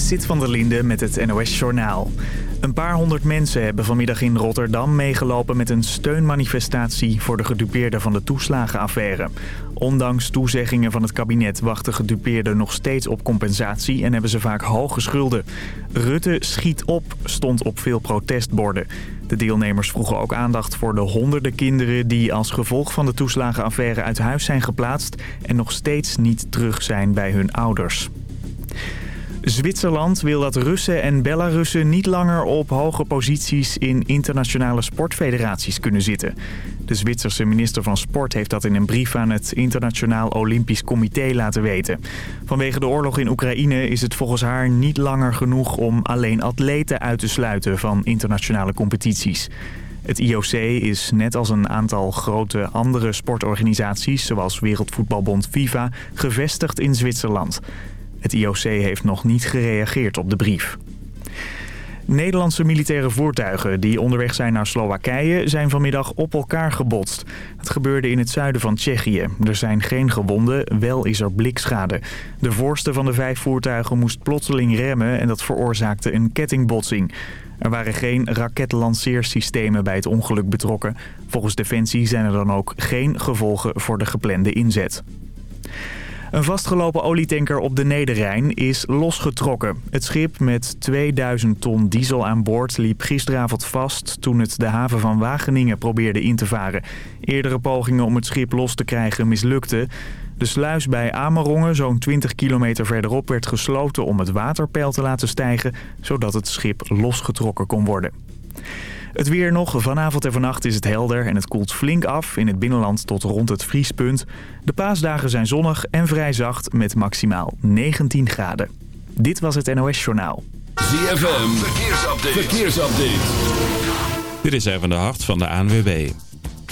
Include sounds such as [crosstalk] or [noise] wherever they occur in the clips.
Sit van der Linde met het NOS-journaal. Een paar honderd mensen hebben vanmiddag in Rotterdam meegelopen met een steunmanifestatie voor de gedupeerden van de toeslagenaffaire. Ondanks toezeggingen van het kabinet wachten gedupeerden nog steeds op compensatie en hebben ze vaak hoge schulden. Rutte schiet op stond op veel protestborden. De deelnemers vroegen ook aandacht voor de honderden kinderen die als gevolg van de toeslagenaffaire uit huis zijn geplaatst en nog steeds niet terug zijn bij hun ouders. Zwitserland wil dat Russen en Belarussen niet langer op hoge posities in internationale sportfederaties kunnen zitten. De Zwitserse minister van Sport heeft dat in een brief aan het Internationaal Olympisch Comité laten weten. Vanwege de oorlog in Oekraïne is het volgens haar niet langer genoeg om alleen atleten uit te sluiten van internationale competities. Het IOC is net als een aantal grote andere sportorganisaties, zoals Wereldvoetbalbond FIFA, gevestigd in Zwitserland. Het IOC heeft nog niet gereageerd op de brief. Nederlandse militaire voertuigen die onderweg zijn naar Slowakije zijn vanmiddag op elkaar gebotst. Het gebeurde in het zuiden van Tsjechië. Er zijn geen gewonden, wel is er blikschade. De voorste van de vijf voertuigen moest plotseling remmen en dat veroorzaakte een kettingbotsing. Er waren geen raketlanceersystemen bij het ongeluk betrokken. Volgens Defensie zijn er dan ook geen gevolgen voor de geplande inzet. Een vastgelopen olietanker op de Nederrijn is losgetrokken. Het schip met 2000 ton diesel aan boord liep gisteravond vast... toen het de haven van Wageningen probeerde in te varen. Eerdere pogingen om het schip los te krijgen mislukten. De sluis bij Amerongen, zo'n 20 kilometer verderop, werd gesloten om het waterpeil te laten stijgen... zodat het schip losgetrokken kon worden. Het weer nog. Vanavond en vannacht is het helder en het koelt flink af in het binnenland tot rond het vriespunt. De paasdagen zijn zonnig en vrij zacht met maximaal 19 graden. Dit was het NOS Journaal. ZFM, verkeersupdate. verkeersupdate. Dit is even de hart van de ANWB.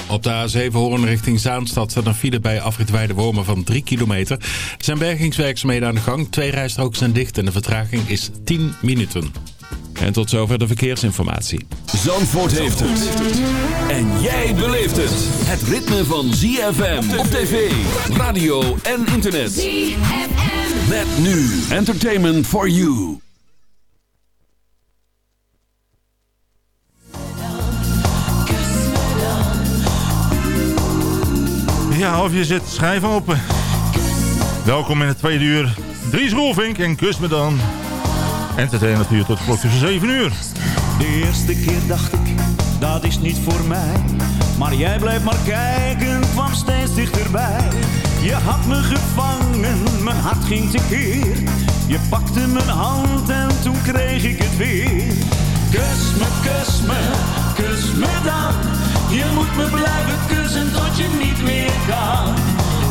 Op de A7 Hoorn richting Zaanstad staat een file bij afrit Wormen van 3 kilometer. Er zijn bergingswerkzaamheden aan de gang. Twee rijstroken zijn dicht en de vertraging is 10 minuten. En tot zover de verkeersinformatie. Zandvoort heeft het. En jij beleeft het. Het ritme van ZFM op tv, radio en internet. ZFM. Met nu Entertainment for You. Ja, of je zit schijf open. Welkom in het tweede uur. Dries Rolvink en Kus me dan. Entertainer natuurlijk tot klok tussen 7 uur. De eerste keer dacht ik, dat is niet voor mij. Maar jij blijft maar kijken, kwam steeds dichterbij. Je had me gevangen, mijn hart ging tekeer. Je pakte mijn hand en toen kreeg ik het weer. Kus me, kus me, kus me dan. Je moet me blijven kussen tot je niet meer kan.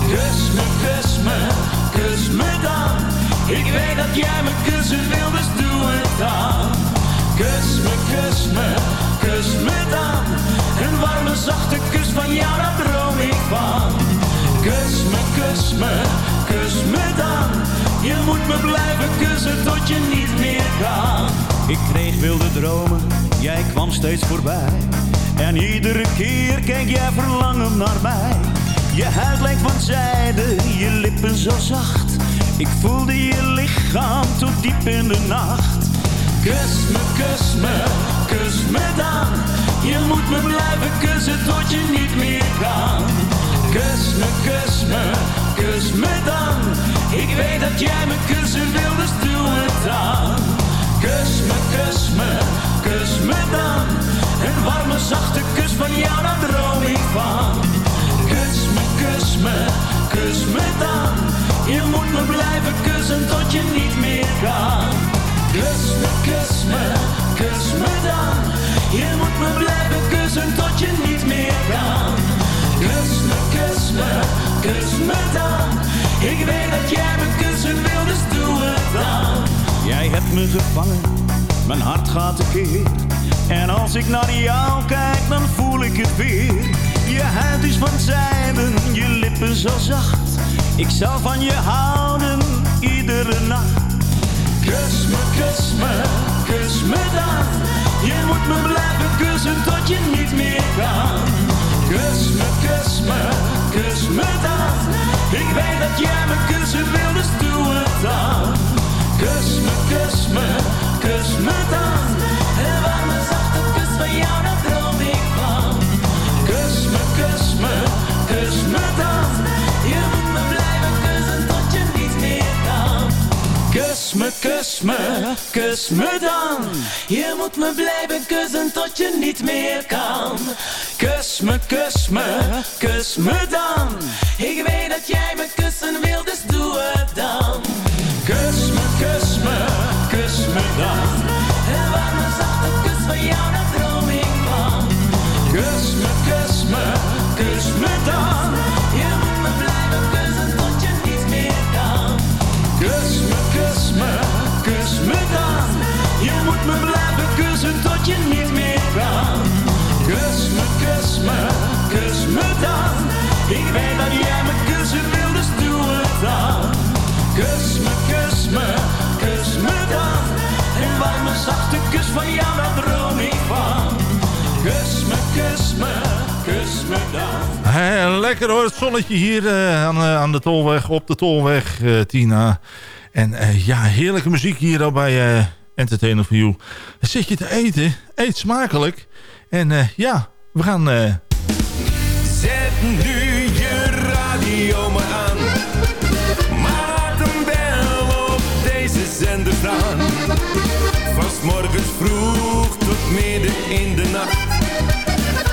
Kus me, kus me, kus me dan. Ik weet dat jij me kussen wil, dus doe het dan. Kus me, kus me, kus me dan. Een warme, zachte kus van jou, daar droom ik van. Kus me, kus me, kus me dan. Je moet me blijven kussen tot je niet meer kan. Ik kreeg wilde dromen, jij kwam steeds voorbij. En iedere keer keek jij verlangend naar mij. Je huid lijkt van zijde, je lippen zo zacht. Ik voelde je lichaam tot diep in de nacht. Kus me, kus me, kus me dan. Je moet me blijven kussen tot je niet meer kan. Kus me, kus me, kus me dan. Ik weet dat jij me kussen wil, dus doe het dan. Kus me, kus me, kus me dan. Een warme, zachte kus van jou, daar droom ik van. Kus me, kus me, kus me dan. Je moet me blijven kussen tot je niet meer kan. Kus me, kus me, kus me dan. Je moet me blijven kussen tot je niet meer kan. Kus me, kus me, kus me dan. Ik weet dat jij me kussen wil, dus doe het dan. Jij hebt me gevangen, mijn hart gaat tekeer. En als ik naar jou kijk, dan voel ik het weer. Je huid is van zijden, je lippen zo zacht. Ik zal van je houden, iedere nacht. Kus me, kus me, kus me dan. Je moet me blijven kussen tot je niet meer kan. Kus me, kus me, kus me dan. Ik weet dat jij me kussen wil, dus doe het dan. Kus me, kus me, kus me dan. En warme zachte kus van jou, dat droom ik kus me, kus me dan. Je moet me blijven kussen tot je niet meer kan. Kus me, kus me, kus me dan. Ik weet dat jij me kussen wilt, dus doe het dan. Kus me, kus me, kus me dan. En warme zachte kus van jou, naar droom. Kus me, kus me, kus me dan. Je moet me blijven kussen tot je niet meer kan. Kus me, kus me, kus me dan. Je moet me blijven kussen tot je niet meer kan. Kus me, kus me, Lekker hoor, het zonnetje hier eh, aan, eh, aan de tolweg, op de tolweg, eh, Tina. En ja, heerlijke muziek hier al bij Entertainer for You. Zit je te eten? Eet smakelijk. En ja, we gaan... Zet nu je radio maar aan. Maak een bel op deze zender staan. Van 's morgens vroeg tot midden in de nacht.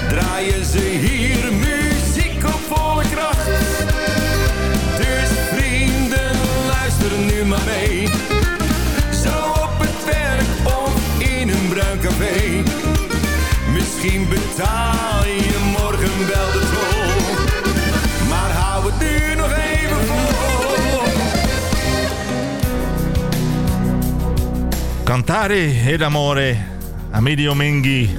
Draaien ze hier maar mee. Zo op het werk of in een bruin café. Misschien betaal je morgen wel de tol. Maar hou het nu nog even vol. Cantare ed amore, Amidio Minghi.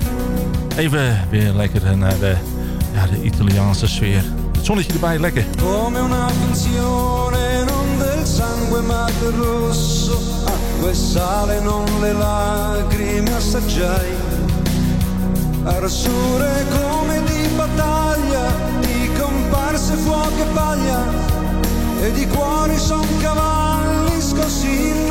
Even weer lekker naar de, ja, de Italiaanse sfeer. Het zonnetje erbij, lekker. come una del sangue ma del rosso acqua e sale non le lacrime assaggiai. Arsure come di battaglia di comparse fuoco e paglia e di cuori son cavalli scossi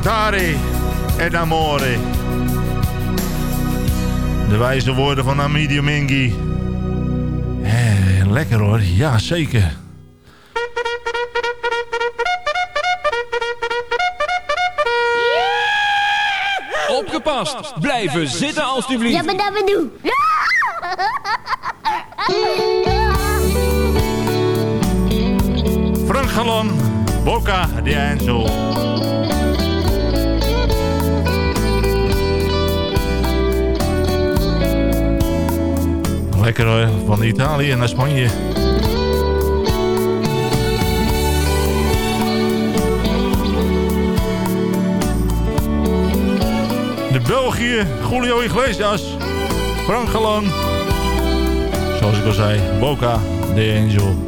cantare ed amore. De wijze woorden van Amidio Mingi. Eh, lekker hoor, ja zeker. Opgepast! Blijven zitten alstublieft. Ja, maar dat we doen. Frank Galon, Boca de Angel. Lekker hoor, van Italië naar Spanje. De België, Julio Iglesias, Frank Galon. Zoals ik al zei, Boca de Angel.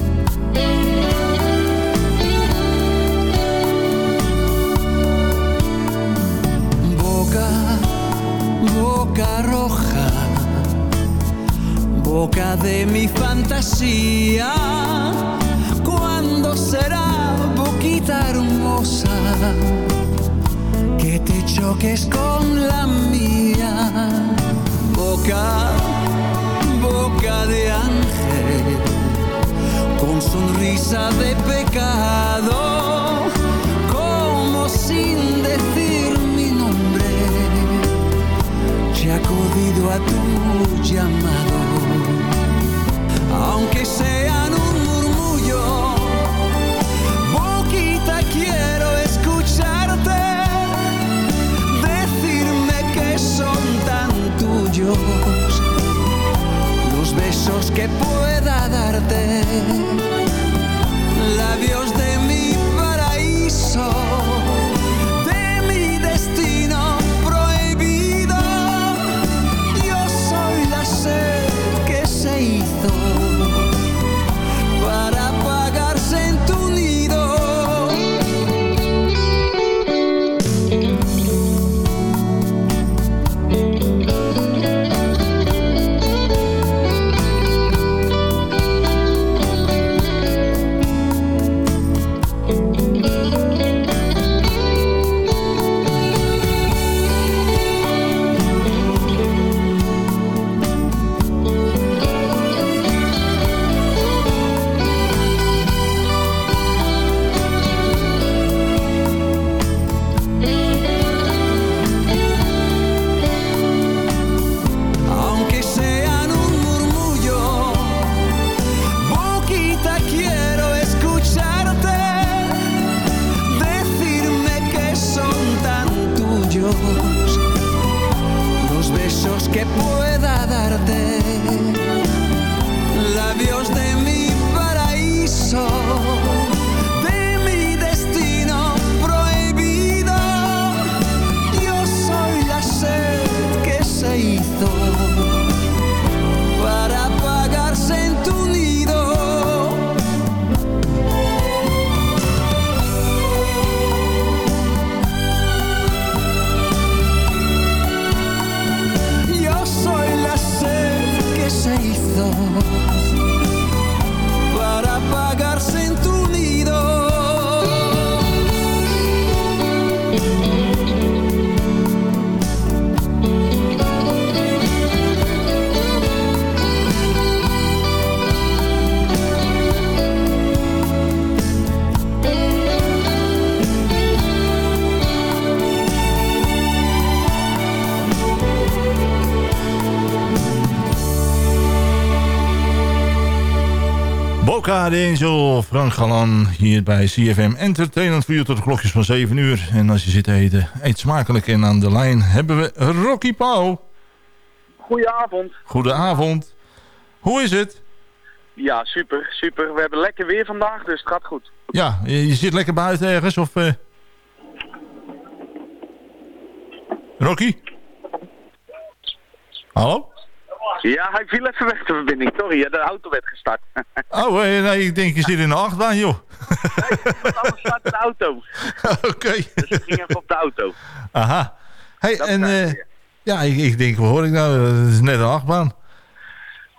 Boca de mi fantasía. ¿Cuándo será boquita hermosa que te choques con la mía? Boca, boca de ángel, con sonrisa de pecado, como sin decir mi nombre he acudido a tu llamado, aunque sean un murmullo. Boquita, quiero escucharte, decirme que son tan tuyos los besos que pueda darte, labios de De Angel, Frank Galan, hier bij CFM Entertainment voor tot de klokjes van 7 uur. En als je zit te eten, eet smakelijk. En aan de lijn hebben we Rocky Pauw. Goedenavond. Goedenavond. Hoe is het? Ja, super, super. We hebben lekker weer vandaag, dus het gaat goed. Ja, je, je zit lekker buiten ergens of... eh? Rocky? Hallo? Ja, hij viel even weg de verbinding. Sorry, de auto werd gestart. [laughs] Oh, eh, nee, ik denk je zit in de achtbaan, joh. Iemand anders staat in de auto. [laughs] Oké. Dus ik ging even op de auto. Aha. Hey, Dat en eh, ja, ik, ik denk, wat hoor ik nou? Het is net een achtbaan.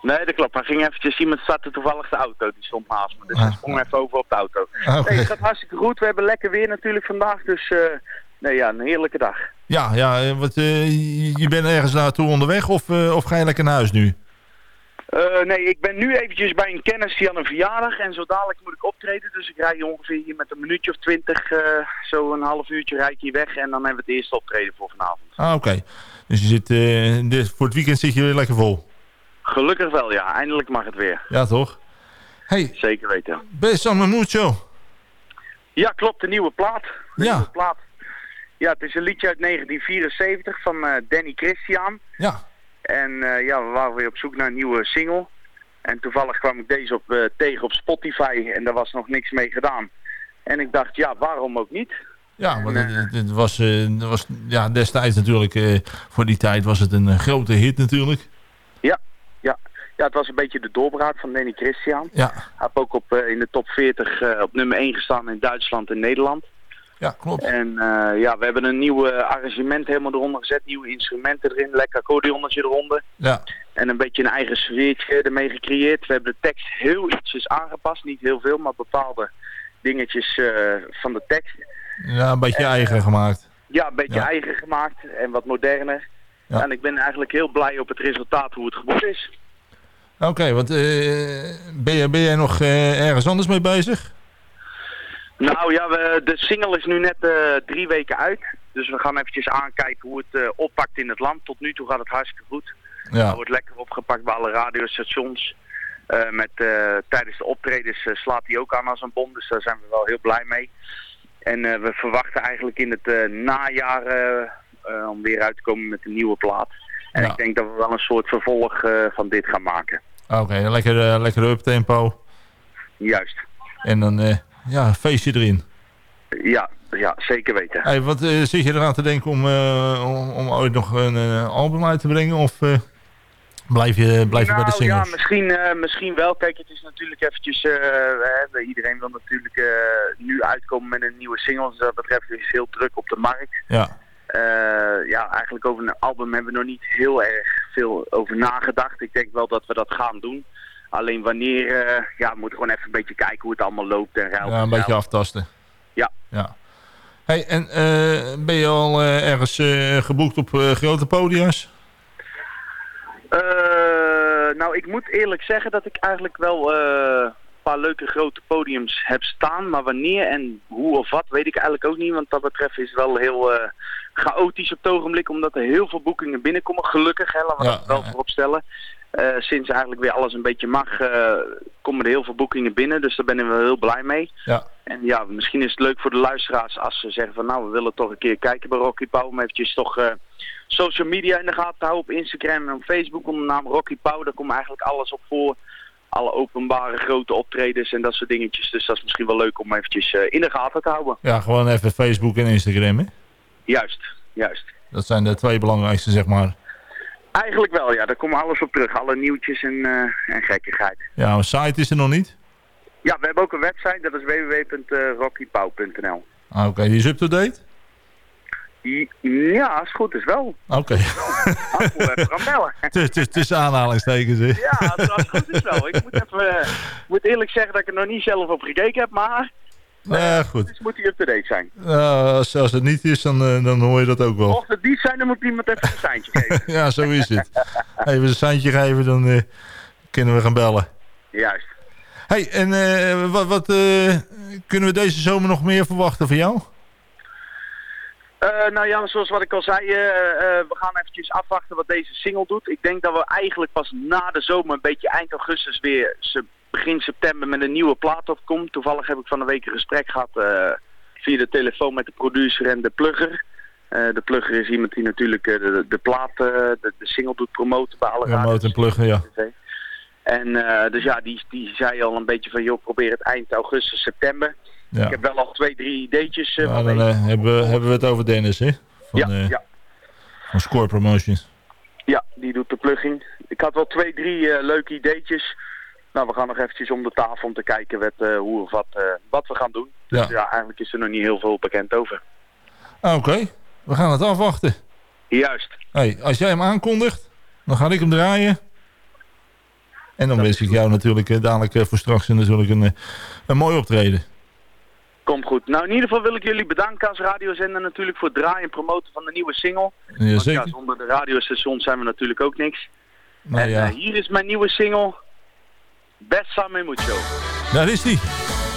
Nee, dat klopt. Hij ging eventjes, iemand startte toevallig de auto. Die stond naast me. Dus Ah. hij sprong even over op de auto. Ah, oké. Nee, het gaat hartstikke goed. We hebben lekker weer natuurlijk vandaag. Dus eh, Nee, ja, een heerlijke dag. Ja, ja eh, wat, eh, je- bent ergens naartoe onderweg of, eh, of ga je lekker naar huis nu? Nee, ik ben nu eventjes bij een kennis die aan een verjaardag en zo dadelijk moet ik optreden. Dus ik rij ongeveer hier met een minuutje of twintig, eh, zo een half uurtje rijd ik hier weg en dan hebben we het eerste optreden voor vanavond. Ah, oké. Dus je zit, voor het weekend zit je weer lekker vol. Gelukkig wel, ja. Eindelijk mag het weer. Ja, toch? Hey, Zeker weten. Besame Mucho. Ja, klopt, de nieuwe plaat. De Ja. nieuwe plaat. Ja, het is een liedje uit 1974 van eh, Danny Christian. Ja. En eh, ja, we waren weer op zoek naar een nieuwe single. En toevallig kwam ik deze op, eh, tegen op Spotify en daar was nog niks mee gedaan. En ik dacht, ja, waarom ook niet? Ja, maar het, het- het was, was ja, destijds natuurlijk, voor die tijd was het een grote hit natuurlijk. Ja, ja. Ja, het was een beetje de doorbraak van Danny Christian. Ja, Hij heeft ook op, in de top 40 eh, op nummer 1 gestaan in Duitsland en Nederland. Ja klopt. En eh, ja, we hebben een nieuw eh, arrangement helemaal eronder gezet, nieuwe instrumenten erin, lekker accordeonnetje eronder. Ja, En een beetje een eigen sfeertje ermee gecreëerd. We hebben de tekst heel ietsjes aangepast, niet heel veel, maar bepaalde dingetjes eh, van de tekst. ja een beetje eigen gemaakt. Ja, een beetje Ja. eigen gemaakt en wat moderner. Ja. En ik ben eigenlijk heel blij op het resultaat hoe het geworden is. Oké, want eh, ben, jij nog eh, ergens anders mee bezig? Nou ja, we, de single is nu net eh, drie weken uit. Dus we gaan eventjes aankijken hoe het eh, oppakt in het land. Tot nu toe gaat het hartstikke goed. Ja, Het wordt lekker opgepakt bij alle radiostations. Eh, met, tijdens de optredens slaat hij ook aan als een bom, dus daar zijn we wel heel blij mee. En we verwachten eigenlijk in het najaar om weer uit te komen met een nieuwe plaat. En Ja. ik denk dat we wel een soort vervolg van dit gaan maken. oké, lekker, lekker uptempo. Juist. En dan, ja, feestje erin. Ja, ja zeker weten. Hey, wat eh, zit je eraan te denken om, eh, om, om ooit nog een eh, album uit te brengen? Of blijf je, blijf je bij de nou ja, singles? misschien, eh, misschien wel. Kijk, het is natuurlijk eventjes... hè, iedereen wil natuurlijk nu uitkomen met een nieuwe single. Dus dat betreft is heel druk op de markt. Ja, ja, eigenlijk over een album hebben we nog niet heel erg veel over nagedacht. Ik denk wel dat we dat gaan doen. Alleen wanneer, eh, ja, we moeten gewoon even een beetje kijken hoe het allemaal loopt en ruilt. ja, een beetje aftasten. Ja. ja. Hey, en eh, ben je al eh, ergens geboekt op grote podia's? Eh, nou, ik moet eerlijk zeggen dat ik eigenlijk wel een paar leuke grote podiums heb staan. Maar wanneer en hoe of wat, weet ik eigenlijk ook niet. Want dat betreft is het wel heel chaotisch op het ogenblik. Omdat er heel veel boekingen binnenkomen. Gelukkig, hè, laten we Ja, dat wel voorop stellen. Eh, sinds eigenlijk weer alles een beetje mag, eh, komen er heel veel boekingen binnen. Dus daar ben ik wel heel blij mee. Ja. En ja, misschien is het leuk voor de luisteraars als ze zeggen van nou, we willen toch een keer kijken bij Rocky Pauw. Om eventjes toch eh, social media in de gaten te houden op Instagram en op Facebook onder de naam Rocky Pauw. Daar komt eigenlijk alles op voor. Alle openbare grote optredens en dat soort dingetjes. Dus dat is misschien wel leuk om eventjes in de gaten te houden. Ja, gewoon even Facebook en Instagram, hè? Juist, juist. Dat zijn de twee belangrijkste, zeg maar. Eigenlijk wel, ja. Daar komt alles op terug. Alle nieuwtjes en, eh, en gekkigheid. Ja, een site is er nog niet. Ja, we hebben ook een website. Dat is www.rockypauw.nl Ah, Oké, die is up-to-date? Ja, als het goed is wel. Oké. Is [laughs] tussen aanhalingstekens, hè? Ja, als het goed is wel. Ik moet, even, eh, moet eerlijk zeggen dat ik er nog niet zelf op gekeken heb, maar Ja, goed. dus moet hij up-to-date zijn. Nou, als, als het niet is, dan, eh, dan hoor je dat ook wel. Mocht het niet zijn, dan moet iemand even een seintje geven. [laughs] Ja, zo is het. Even een seintje geven, dan eh, kunnen we gaan bellen. Juist. hey, en eh, wat, wat kunnen we deze zomer nog meer verwachten van jou? Nou ja, zoals wat ik al zei, we gaan eventjes afwachten wat deze single doet. Ik denk dat we eigenlijk pas na de zomer, een beetje eind augustus weer, begin september met een nieuwe plaat opkomt. Toevallig heb ik van een week een gesprek gehad eh, via de telefoon met de producer en de plugger. Eh, de plugger is iemand die natuurlijk eh, de, de plaat, de, de single doet promoten bij alle radios. en pluggen, ja. En dus ja, die, die zei al een beetje van, joh, probeer het eind augustus, september. ja. Ik heb wel al twee, drie ideetjes. van dan hebben, we, hebben we het over Dennis, hè? Van, ja, ja. van Score Promotions. Ja, die doet de plugging. Ik had wel twee, drie leuke ideetjes. Nou, we gaan nog eventjes om de tafel om te kijken wat, eh, hoe of wat, eh, wat we gaan doen. Dus Ja. ja. eigenlijk is er nog niet heel veel bekend over. Ah, Oké, we gaan het afwachten. Juist. Hey, als jij hem aankondigt, dan ga ik hem draaien. En dan wens ik jou natuurlijk eh, dadelijk voor straks natuurlijk een, een mooi optreden. Kom goed. Nou, in ieder geval wil ik jullie bedanken als radiozender natuurlijk voor het draaien en promoten van de nieuwe single. Ja, Want ja, zonder de radiostations zijn we natuurlijk ook niks. Nou en ja, hier is mijn nieuwe single. Bessa me mucho. daar is die.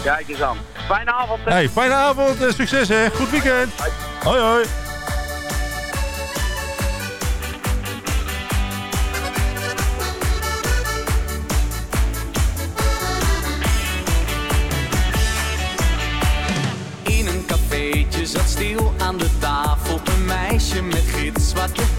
Kijk eens aan. Fijne avond. hè. Hey, fijne avond en succes hè. Goed weekend. Hoi hoi. In een cafeetje zat stil aan de tafel een meisje met gitzwarte haren.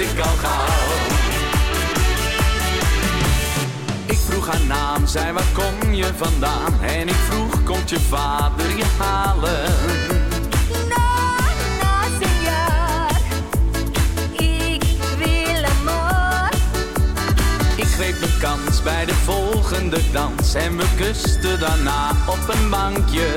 Ik al gauw. Ik vroeg haar naam, zei waar kom je vandaan? En ik vroeg, komt je vader je halen? No. Ik wil amor. Ik greep mijn kans bij de volgende dans En we kusten daarna op een bankje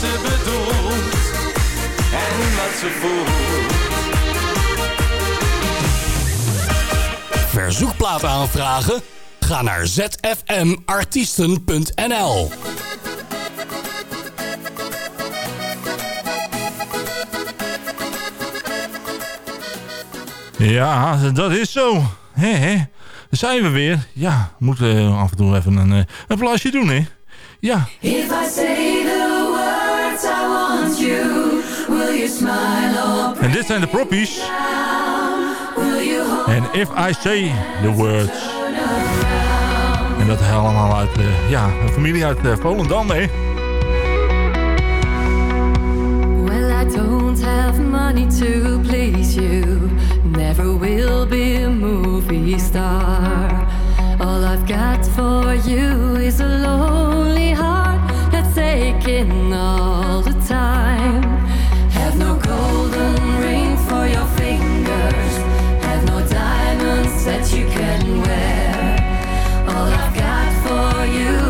ze bedoelt en wat ze voelt. Verzoekplaat aanvragen? Ga naar zfmartiesten.nl Ja, dat is zo. Daar zijn we weer. Ja, moeten af en toe even een, eh, een plasje doen, hè. Ja. If I say the En dit zijn de proppies. En If I Say The Words. En dat allemaal uit, eh, ja, een familie uit eh, Volendam, hè. Well, I don't have money to please you. Never will be a movie star. All I've got for you is a lonely heart that's aching all time. Have no golden ring for your fingers. Have no diamonds that you can wear. All I've got for you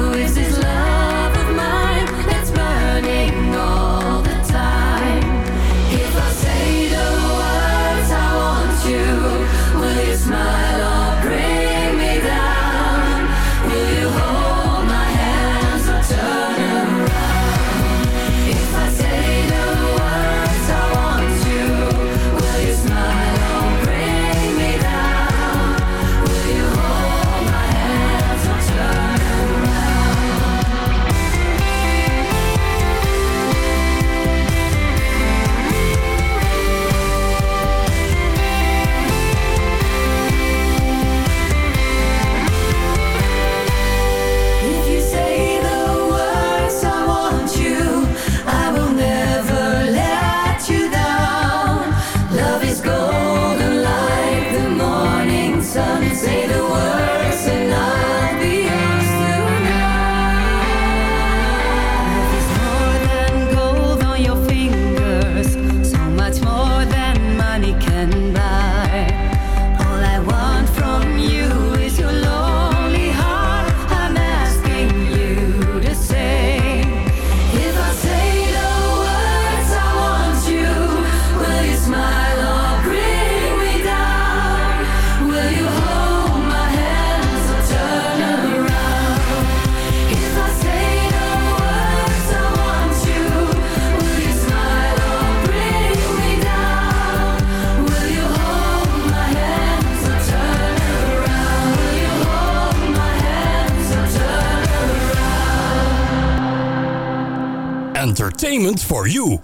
for you.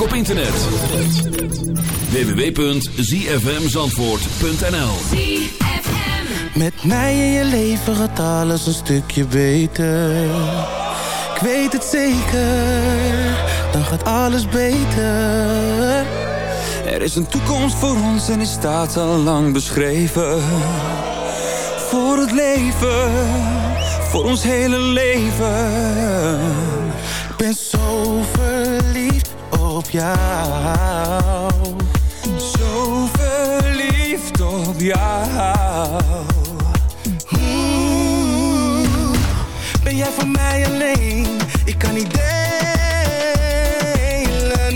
op internet. www.zfmzandvoort.nl Met mij in je leven gaat alles een stukje beter. Ik weet het zeker, dan gaat alles beter. Er is een toekomst voor ons en die staat al lang beschreven. Voor het leven, voor ons hele leven. Ik ben zo jou. Zo verliefd op jou. Oeh, ben jij voor mij alleen? Ik kan niet delen.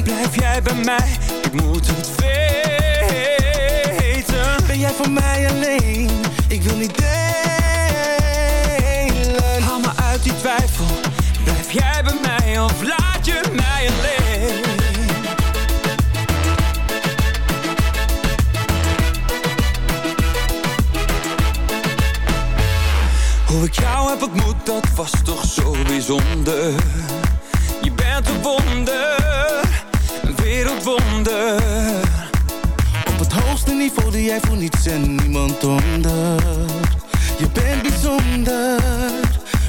Blijf jij bij mij? Zo bijzonder. Je bent een wonder, een wereldwonder. Op het hoogste niveau doe jij voor niets en niemand onder. Je bent bijzonder,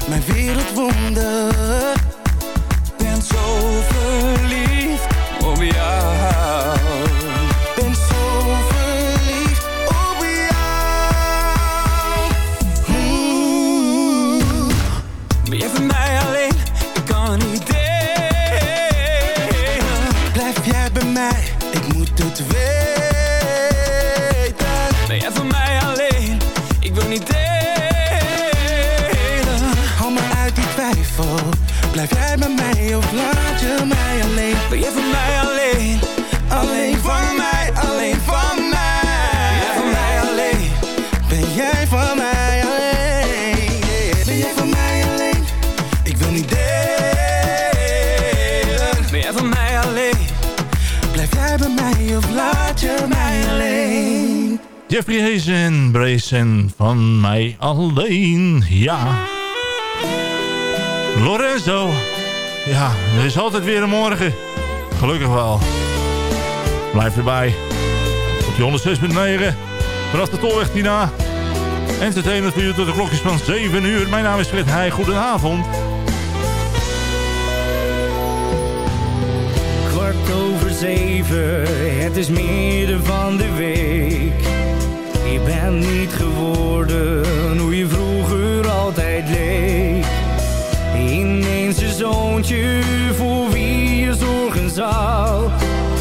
mijn wereldwonder. Jeffrey Hayes en van mij alleen. Ja. Lorenzo. Ja, er is altijd weer een morgen. Gelukkig wel. Blijf erbij. Op die 106.9. Vanaf de Tolweg Tina. Entertainment voor u tot de klokjes van 7 uur. Mijn naam is Fred Heij. Goedenavond. Kwart over zeven, het is midden van de week. Je bent niet geworden hoe je vroeger altijd leek. Ineens een zoontje voor wie je zorgen zou.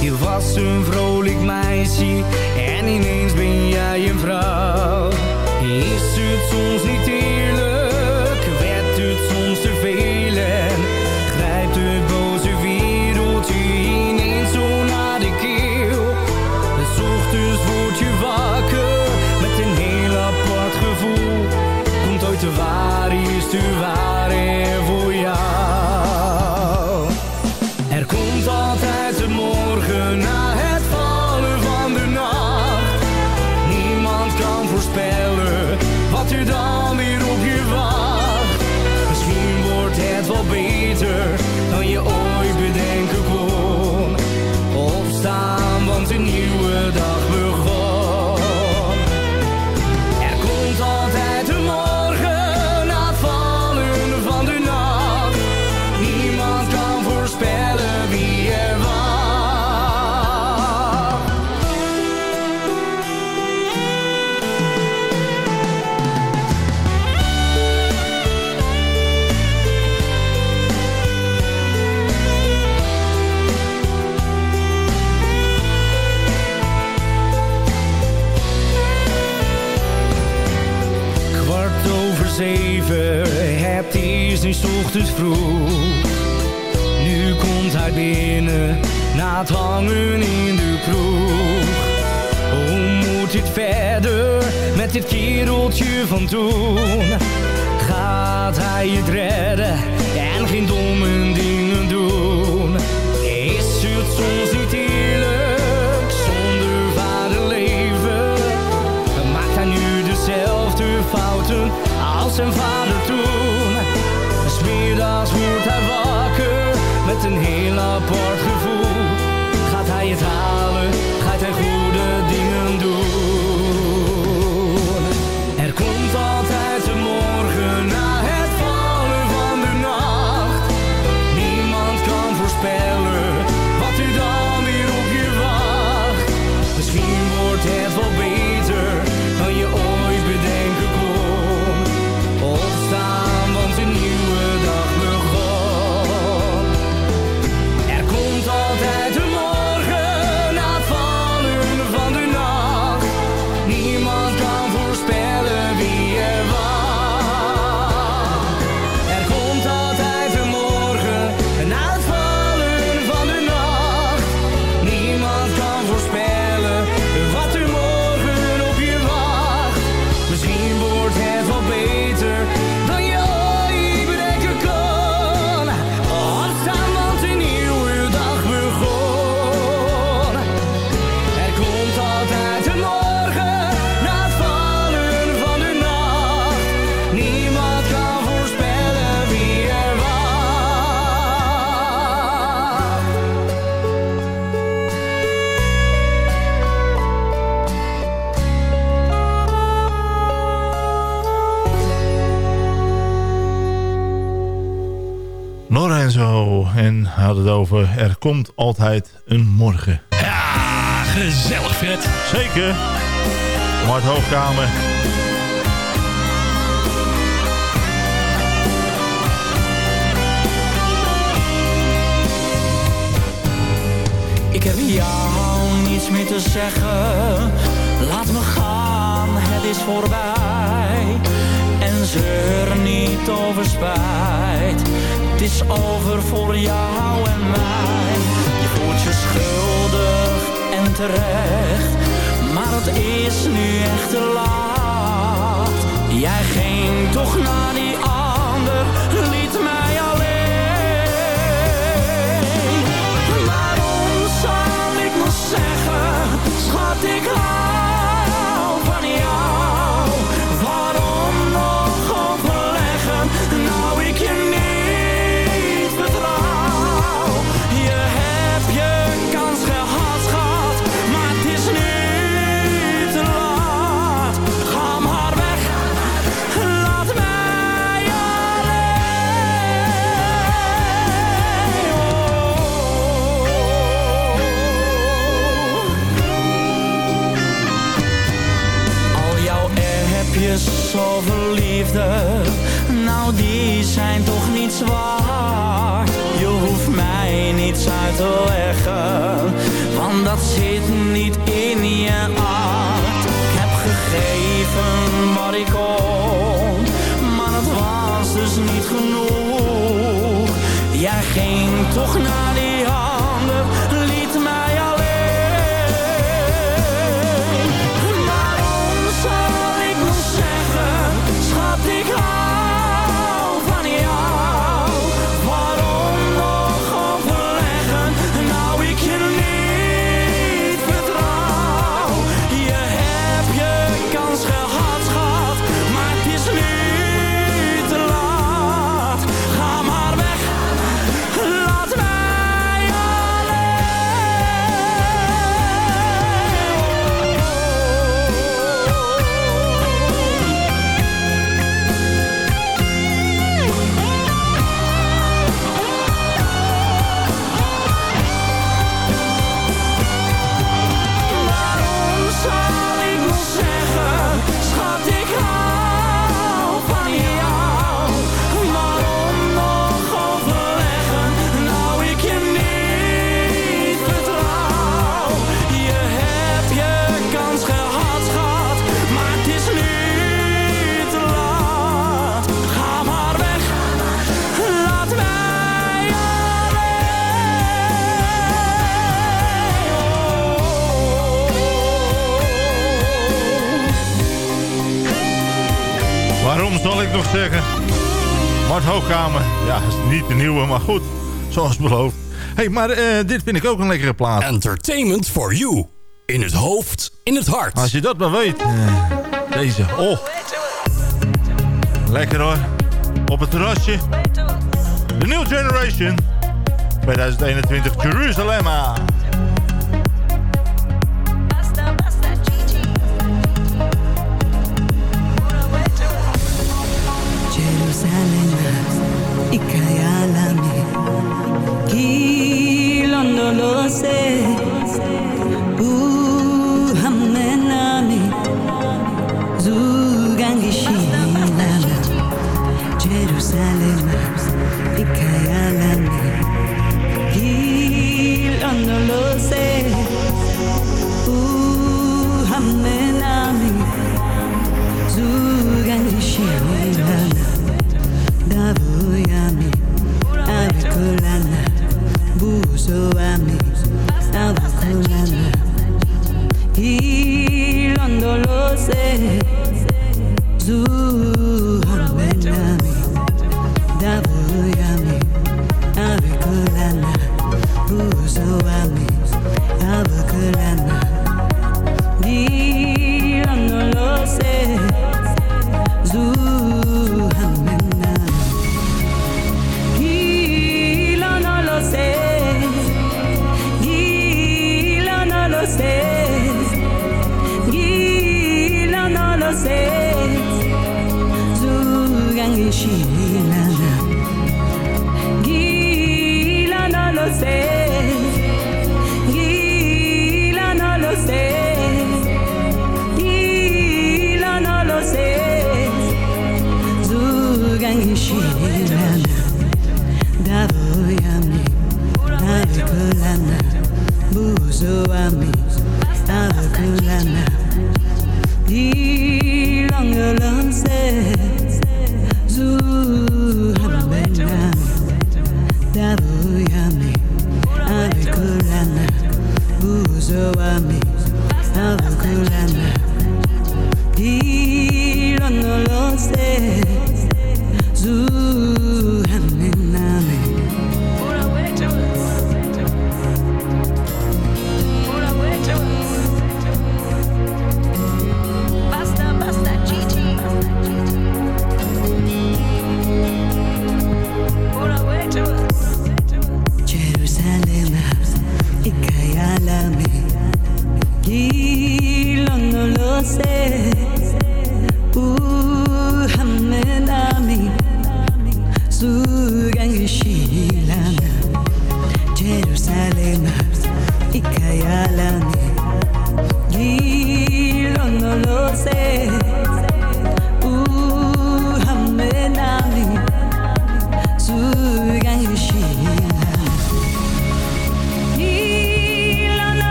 Je was een vrolijk meisje en ineens ben jij een vrouw. Is het soms niet eerlijk, waar ochtends vroeg. Nu komt hij binnen, na het hangen in de kroeg. Hoe moet dit verder met dit kereltje van toen? Gaat hij het redden en geen domme dingen doen? Is het soms niet eerlijk zonder vader leven? Maakt hij nu dezelfde fouten als zijn vader toen? Smiddags wordt hij wakker met een heel apart gevoel. Gaat hij het halen? Gaat hij goede had het over er komt altijd een morgen. Ja, gezellig Fred. Zeker. Mart Hoogkamer. Ik heb jou niets meer te zeggen. Laat me gaan, het is voorbij. En zeur niet over spijt. Het is over voor jou en mij. Je voelt je schuldig en terecht. Maar het is nu echt te laat. Jij ging toch naar die ander, liet mij alleen. Waarom zou ik nog zeggen, schat ik hou van jou? Over liefde, nou die zijn toch niet zwaar. Je hoeft mij niets uit te leggen, want dat zit niet in je aard. Ik heb gegeven wat ik kon, maar het was dus niet genoeg. Jij ging toch naar ik nog zeggen? Mart Hoogkamer. Ja, is niet de nieuwe, maar goed. Zoals beloofd. hey, maar eh, dit vind ik ook een lekkere plaat. Entertainment for you. In het hoofd, in het hart. Als je dat maar weet. Eh, deze. Oh. Lekker hoor. Op het terrasje. The New Generation. 2021 Jeruzalem. Ikayalami, kilondolose,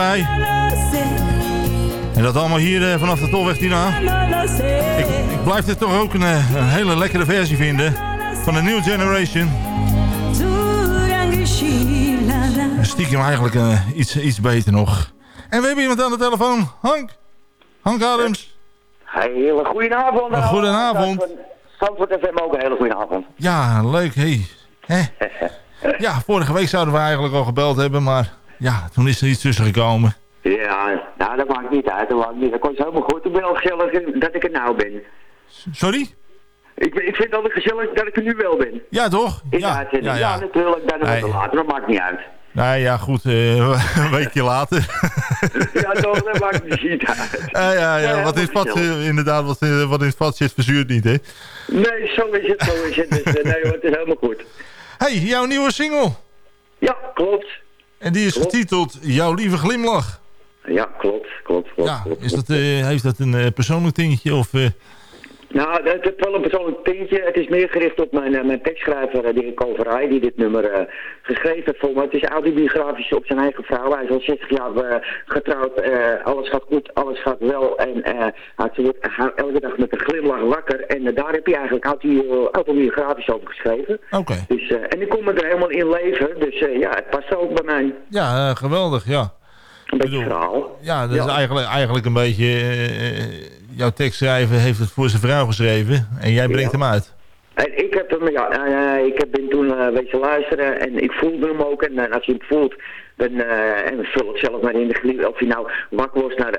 erbij. En dat allemaal hier eh, vanaf de Tolweg Tina. Ik, ik blijf dit toch ook een, eh, een hele lekkere versie vinden. Van de New Generation. En Stiekem eigenlijk eh, iets, iets beter nog. En we hebben iemand aan de telefoon. Hank. Hank Adams. Hele goedenavond. Een goedenavond. Zandvoort FM ook een hele goedenavond. Ja, leuk. Hey. Hè? [laughs] Ja, vorige week zouden we eigenlijk al gebeld hebben, maar ja, toen is er iets tussen gekomen. Ja, nou dat maakt niet uit. Dat maakt niet. Dat komt helemaal goed. Ik ben al gezellig dat ik er nou ben. Sorry? Ik, ik vind het altijd gezellig dat ik er nu wel ben. Ja, toch? Ja, ja, Ja, ja. natuurlijk. Nee. wat later. Dat maakt niet uit. Nou ja, goed, eh, [laughs] een weekje later. [laughs] Ja, toch. Dat maakt niet uit. Ja, ja, ja, Ja, wat in het eh, inderdaad, wat, eh, wat in het vat zit, verzuurt niet, hè? Nee, zo is het. Zo is het. Dus, eh, nee het is helemaal goed. hey, jouw nieuwe single. Ja, klopt. En die is Klopt. getiteld Jouw Lieve Glimlach. Ja, klopt. Klopt. klopt, Ja, klopt, is dat, eh, heeft dat een eh, persoonlijk tintje? Of, eh, Nou, het heeft wel een persoonlijk tintje. Het is meer gericht op mijn, eh, mijn tekstschrijver, eh, de heer Koverij, die dit nummer eh, geschreven heeft voor me. Het is autobiografisch op zijn eigen vrouw. Hij is al 60 jaar eh, getrouwd. alles gaat goed, alles gaat wel. En hij wordt elke dag met een glimlach wakker. En daar heb hij eigenlijk auto- autobiografisch over geschreven. Oké. Dus, eh, en ik kom er helemaal in leven. Dus ja, het past ook bij mij. Ja, geweldig, ja. Een beetje verhaal. Ja, dat is eigenlijk, eigenlijk een beetje... jouw tekstschrijver heeft het voor zijn vrouw geschreven. En jij brengt Ja. hem uit. En ik heb hem, ja, ik heb ben toen eh wezen luisteren en ik voelde hem ook. En eh, als je hem voelt, dan eh, en vul het zelf maar in de glie- Of je nou wakker wordt naar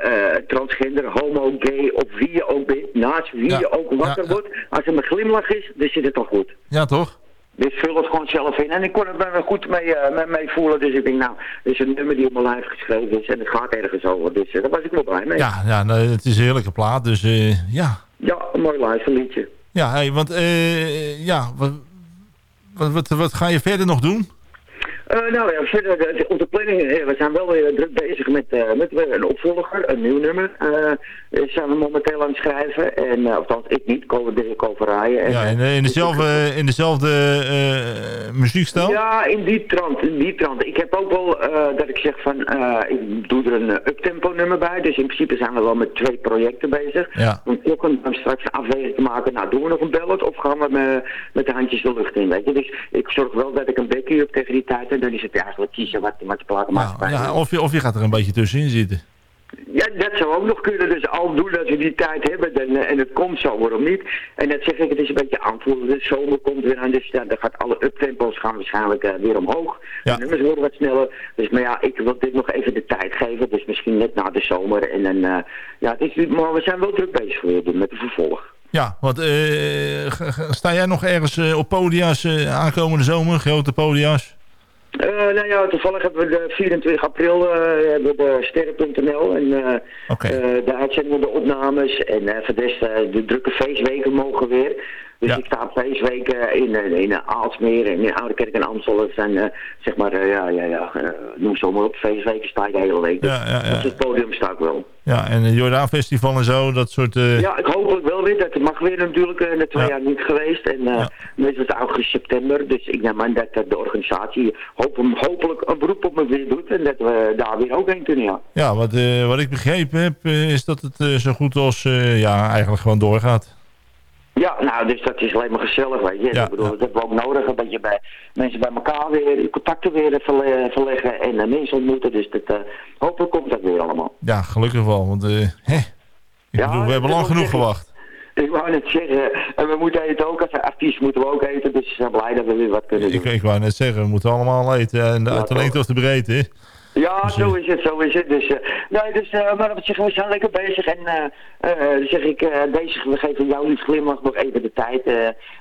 transgender, homo, gay of wie je ook bent. Naast wie Ja. je ook wakker ja. wordt. Als er een glimlach is, dan zit het al goed. Ja, toch? Dus vul het gewoon zelf in. En ik kon het me goed mee, eh, mee, mee voelen. Dus ik denk, nou, dit is een nummer die op mijn lijf geschreven is. En het gaat ergens over. Dus eh, daar was ik wel blij mee. Ja, ja het is een heerlijke plaat, dus eh, ja. Ja, een mooi luisterliedje. Ja, hey, want ja, wat, wat, wat, wat ga je verder nog doen? Eh, nou ja, verder, de- onze planning, eh, we zijn wel weer druk bezig met, eh, met een opvolger, een nieuw nummer. eh eh, zijn we momenteel aan het schrijven. En, eh, althans, ik niet, komen de coveraaien. En, Ja, in, eh, in dezelfde, in dezelfde eh, muziekstijl? Ja, in die trant, in die trant. Ik heb ook wel eh, dat ik zeg van, eh, ik doe er een eh, uptempo nummer bij. Dus in principe zijn we wel met twee projecten bezig. Ja. Om klokken om straks een afweging te maken. Nou, doen we nog een ballad of gaan we met, met de handjes de lucht in, weet je. Dus ik zorg wel dat ik een bekje heb tegen die tijd. En dan is het eigenlijk kiezen wat, wat de platenmaatschappij Ja, wil. of, je, of je gaat er een beetje tussenin zitten. Ja, dat zou ook nog kunnen. Dus al doen dat we die tijd hebben dan, eh, en het komt zo, waarom niet? En dat zeg ik, het is een beetje aanvoelen. De zomer komt weer aan, dus ja, dan gaat alle uptempo's gaan waarschijnlijk eh, weer omhoog. Ja. De nummers worden wat sneller. Dus maar ja, ik wil dit nog even de tijd geven. Dus misschien net na de zomer. En dan, eh, ja, het is, maar we zijn wel druk bezig weer met de vervolg. Ja, want sta jij nog ergens op podia's aankomende zomer? Grote podia's? Eh, nou ja, toevallig hebben we de 24 april eh, hebben we de sterren.nl en Oké. eh, de uitzendingen, de opnames en eh voor de de drukke feestweken mogen weer. Dus Ja. ik sta op feestweken in, eh, in eh, Aalsmeer en in Oudekerk en Amstel. Dat zijn, eh, zeg maar, eh, ja, ja, ja, eh, noem ze maar op. Feestweken sta ik de hele week. Dus Ja, ja, ja. op het podium sta ik wel. Ja, en het Jordaan Festival en zo, dat soort... eh, Ja, ik hopelijk wel weer. Dat mag weer natuurlijk eh, na twee Ja. jaar niet geweest. En eh nu is het augustus, september. Dus ik neem aan dat eh, de organisatie hoop, hopelijk een beroep op me weer doet. En dat we daar weer ook heen kunnen, ja. Ja, wat, eh, wat ik begrepen heb, eh, is dat het eh, zo goed als eh, ja, eigenlijk gewoon doorgaat. Ja, nou, dus dat is alleen maar gezellig, weet je. Ja, ik bedoel, dat hebben we ook nodig, een beetje bij mensen bij elkaar weer, contacten weer verle- verleggen en eh, mensen ontmoeten. Dus dat, eh, hopelijk komt dat weer allemaal. Ja, gelukkig wel, want eh, hè, ik Ja, bedoel, we hebben dat lang genoeg zeggen. gewacht. Ik wou net zeggen, en we moeten eten ook, als artiest moeten we ook eten, dus we zijn blij dat we weer wat kunnen Ik, doen. ik wou net zeggen, we moeten allemaal eten. En uit de lengte of de breedte. Ja, zo is het, zo is het. Dus, eh, nee, dus eh, maar wat zeggen, we zijn lekker bezig. En eh eh, dan zeg ik, eh, deze, we geven jou lief glimlach nog even de tijd. eh,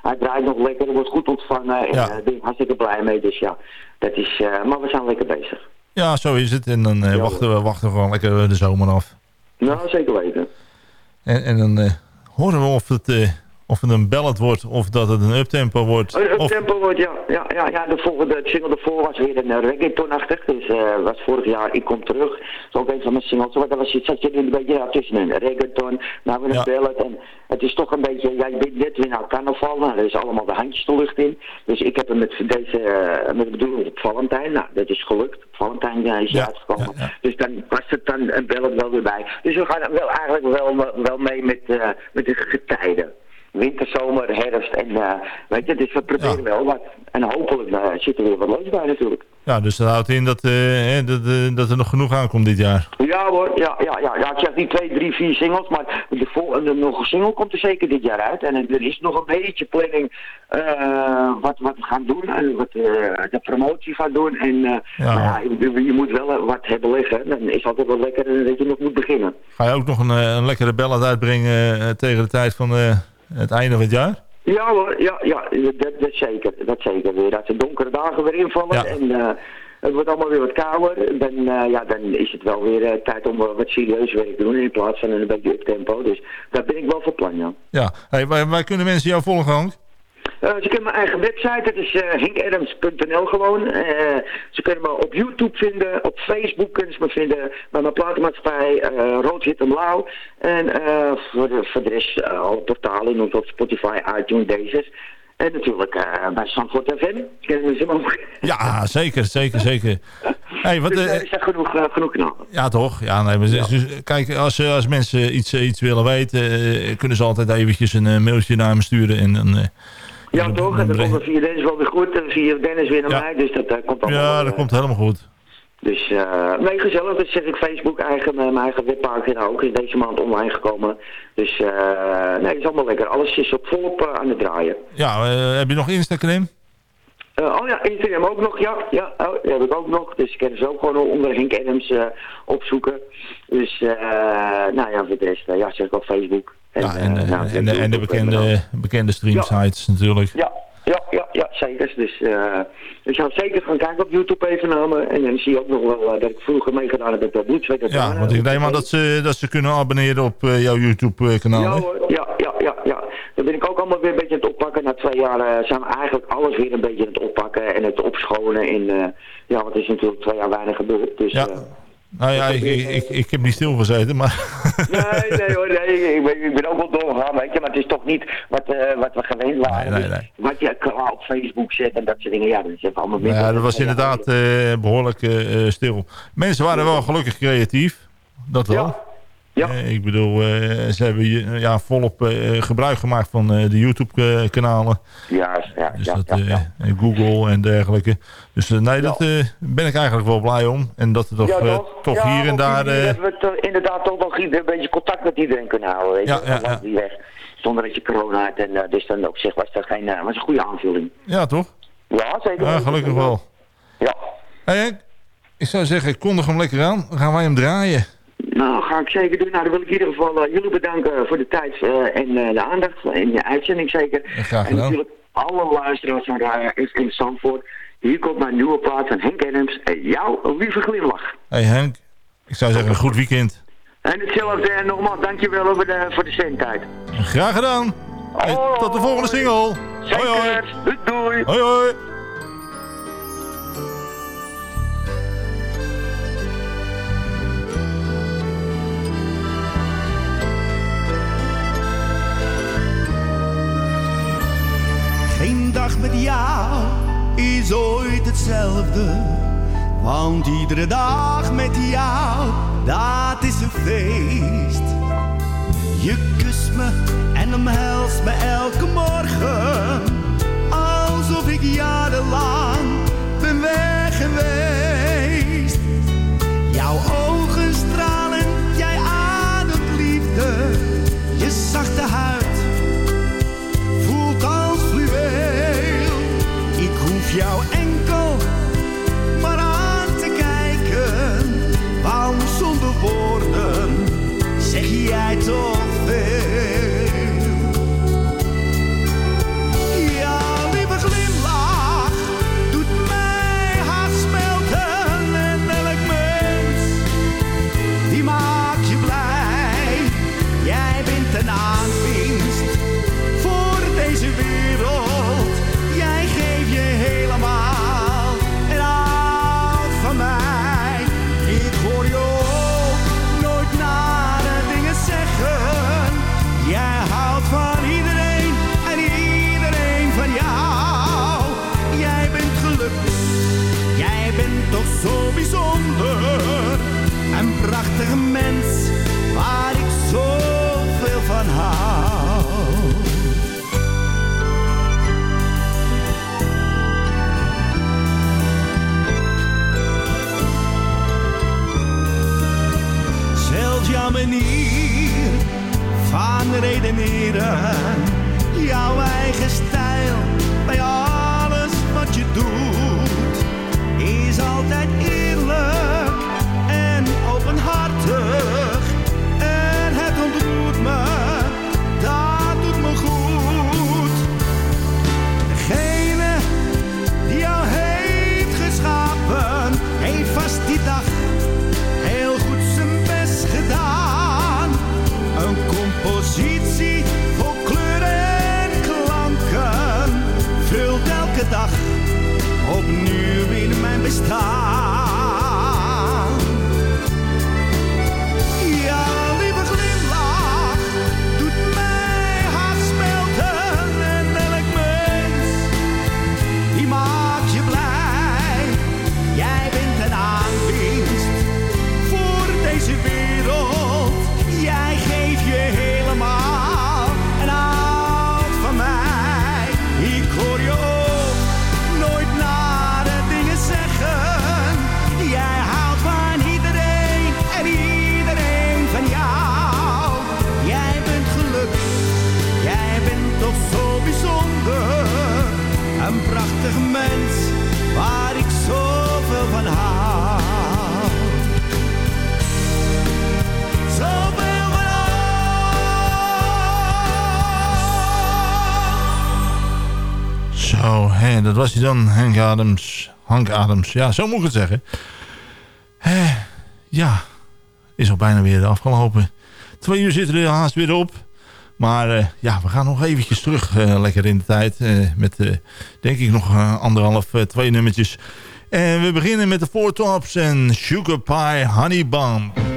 hij draait nog lekker, er wordt goed ontvangen. En Ja. daar ben ik hartstikke blij mee. Dus ja, dat is, eh, maar we zijn lekker bezig. Ja, zo is het. En dan eh, wachten, we, wachten we gewoon lekker de zomer af. Nou, zeker weten. En, en dan eh, horen we of het, eh, of het een ballad wordt of dat het een uptempo wordt. Een Of, tempo wordt, ja, ja, ja, ja, de volgende het single ervoor was weer een uh, reggaetonachtig. Dus eh was vorig jaar Ik Kom Terug. Dat is ook een van mijn singles. Maar dat was, zat je een beetje ja, tussen een reggaeton, nou weer een Ja. ballad. En het is toch een beetje, ja, bent net weer naar carnaval. Nou, er is allemaal de handjes de lucht in. Dus ik heb hem met deze, eh, met de bedoeling op Valentijn. Nou, dat is gelukt. Valentijn eh, is Ja, uitgekomen. ja. Dus dan past het dan een ballad wel weer bij. Dus we gaan wel eigenlijk wel, wel mee met, eh, met de getijden winter, zomer, herfst en eh, weet je, dus we proberen wel wat. En hopelijk eh, zit er weer wat leuks bij natuurlijk. ja, dus dat houdt in dat, eh, hè, dat, dat er nog genoeg aankomt dit jaar. Ja hoor, ja, ja, ja, ja. Ik zeg niet twee, drie, vier singles, maar de volgende nog een single komt er zeker dit jaar uit. En er is nog een beetje planning wat, wat we gaan doen en wat de promotie gaat doen. En Ja. maar ja, je, je moet wel wat hebben liggen. Dan is altijd wel lekker dat je nog moet beginnen. Ga je ook nog een, een lekkere ballad uitbrengen tegen de tijd van het einde van het jaar? Ja hoor, ja, ja dat, dat zeker. Dat zeker weer. Dat de donkere dagen weer invallen Ja. en eh, het wordt allemaal weer wat kouder. Dan, eh, ja, dan is het wel weer eh, tijd om wat serieus werk te doen in plaats van een beetje up tempo. Dus daar ben ik wel van plan, ja. Ja, hey, waar, waar kunnen mensen jou volgen, Hank? Eh, ze kunnen mijn eigen website, dat is eh hinkadams.nl gewoon. Eh, ze kunnen me op YouTube vinden, op Facebook kunnen ze me vinden, bij mijn platenmaatschappij, eh Rood, Wit en Blauw. En voor, de, voor de rest alle portalen, noemt op Spotify, iTunes, Dezes. En natuurlijk eh, bij Sanford FM, kennen ze ook. Ja, zeker, zeker, zeker. Hey, wat, Dus eh, is er genoeg, eh, genoeg knallen. ja, toch? Ja, nee, maar dus- dus, kijk, als, eh, als mensen iets, eh, iets willen weten, eh, kunnen ze altijd eventjes een eh, mailtje naar me sturen. En dan, eh, Ja, toch? En dan komt er via Dennis wel weer goed. En via Dennis weer naar Ja. mij. Dus dat eh, komt allemaal Ja, dat eh, komt helemaal goed. Dus eh nee, gezellig. Dat zeg ik Facebook eigen, eh, mijn eigen webpagina ook. Is deze maand online gekomen. Dus eh nee, het is allemaal lekker. Alles is op volop aan het draaien. Ja, heb je nog Instagram? Oh ja, Instagram ook nog, ja. ja oh, die heb ik ook nog. Dus ik kan ze ook gewoon onder Henk Adams opzoeken. Dus, eh nou ja, voor de rest, ja, zeg ik ook Facebook. En, Ja, en, nou, en, de- en de YouTube bekende, bekende streamsites natuurlijk. Ja, ja, ja, ja, zeker. Dus eh ik zou zeker gaan kijken op YouTube even naar me. En dan zie je ook nog wel eh, dat ik vroeger meegedaan heb bloedzweet. en Ja, want ik neem aan dat ze, dat ze kunnen abonneren op eh, jouw YouTube-kanaal. Ja ja, ja, ja, ja. Dan ben ik ook allemaal weer een beetje aan het oppakken. Na twee jaar eh, zijn we eigenlijk alles weer een beetje aan het oppakken en het opschonen. En eh, ja, want er is natuurlijk twee jaar weinig gebeurd. Dus, Ja. Nou ja, ik, ik, ik, ik heb niet stilgezeten, maar... [laughs] nee, nee hoor, nee. Ik ben, ik ben ook wel doorgegaan, weet je. Maar het is toch niet wat, eh, wat we gewend waren. Nee, nee, nee. Wat je klaar op Facebook zet en dat soort dingen. Ja, dat is even allemaal minder. ja, dat was inderdaad eh, behoorlijk eh, stil. Mensen waren wel gelukkig creatief. Dat wel. Ja. Eh, ik bedoel, eh, ze hebben eh, ja, volop gebruik gemaakt van de YouTube-kanalen. Ja, ja, Dus ja, dat, ja, ja. en Google en dergelijke. Dus nee, dat ben ik eigenlijk wel blij om. En dat er toch, Ja, toch? toch Ja, hier en daar... hebben we het, eh, inderdaad toch wel een beetje contact met iedereen kunnen houden. Weet je? Ja, ja. Zonder dat je corona had. En dus dan op zich was dat geen, was een goede aanvulling. ja, toch? Ja, zeker. Ja, gelukkig wel. Ja. Hey, ik zou zeggen, kondig hem lekker aan. Dan gaan wij hem draaien. Ga ik zeker doen. Nou, dan wil ik in ieder geval eh, jullie bedanken voor de tijd eh, en eh, de aandacht. En je uitzending zeker. graag en gedaan. natuurlijk alle luisteraars van Radio FM Zandvoort. Hier komt mijn nieuwe plaat van Henk Adams. En jouw lieve glimlach. Hey Henk, ik zou zeggen, een goed weekend. En hetzelfde en nogmaals, dankjewel voor de, voor de zendtijd. Graag gedaan. Hey, tot de volgende single. Zeker. Hoi, hoi. Doei, doei. Hoi, hoi. Met jou is ooit hetzelfde. Want iedere dag met jou, dat is een feest. Je kust me en omhelst me elke morgen. Alsof ik jarenlang ben weg geweest. Jouw jou enkel maar aan te kijken. Want zonder woorden zeg jij toch prachtig mens waar ik zoveel van hou. Zoveel van Zo, hè, dat was hij dan, Hank Adams. Hank Adams, ja, zo moet ik het zeggen. Hè, ja, is al bijna weer afgelopen. Twee uur zitten er haast weer op. Maar eh, ja, we gaan nog eventjes terug, eh, lekker in de tijd. eh, met, denk ik, nog anderhalf, twee nummertjes. En we beginnen met de Four Tops en Sugar Pie Honey Bomb.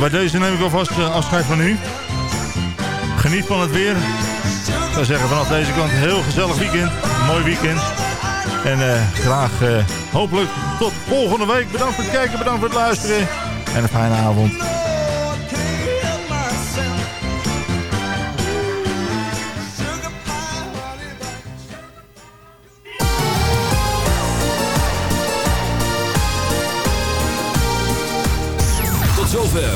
Bij deze neem ik alvast eh, afscheid van u. Geniet van het weer. Ik zou zeggen, vanaf deze kant heel gezellig weekend. Mooi weekend. En eh, graag eh, hopelijk tot volgende week. Bedankt voor het kijken, bedankt voor het luisteren. En een fijne avond.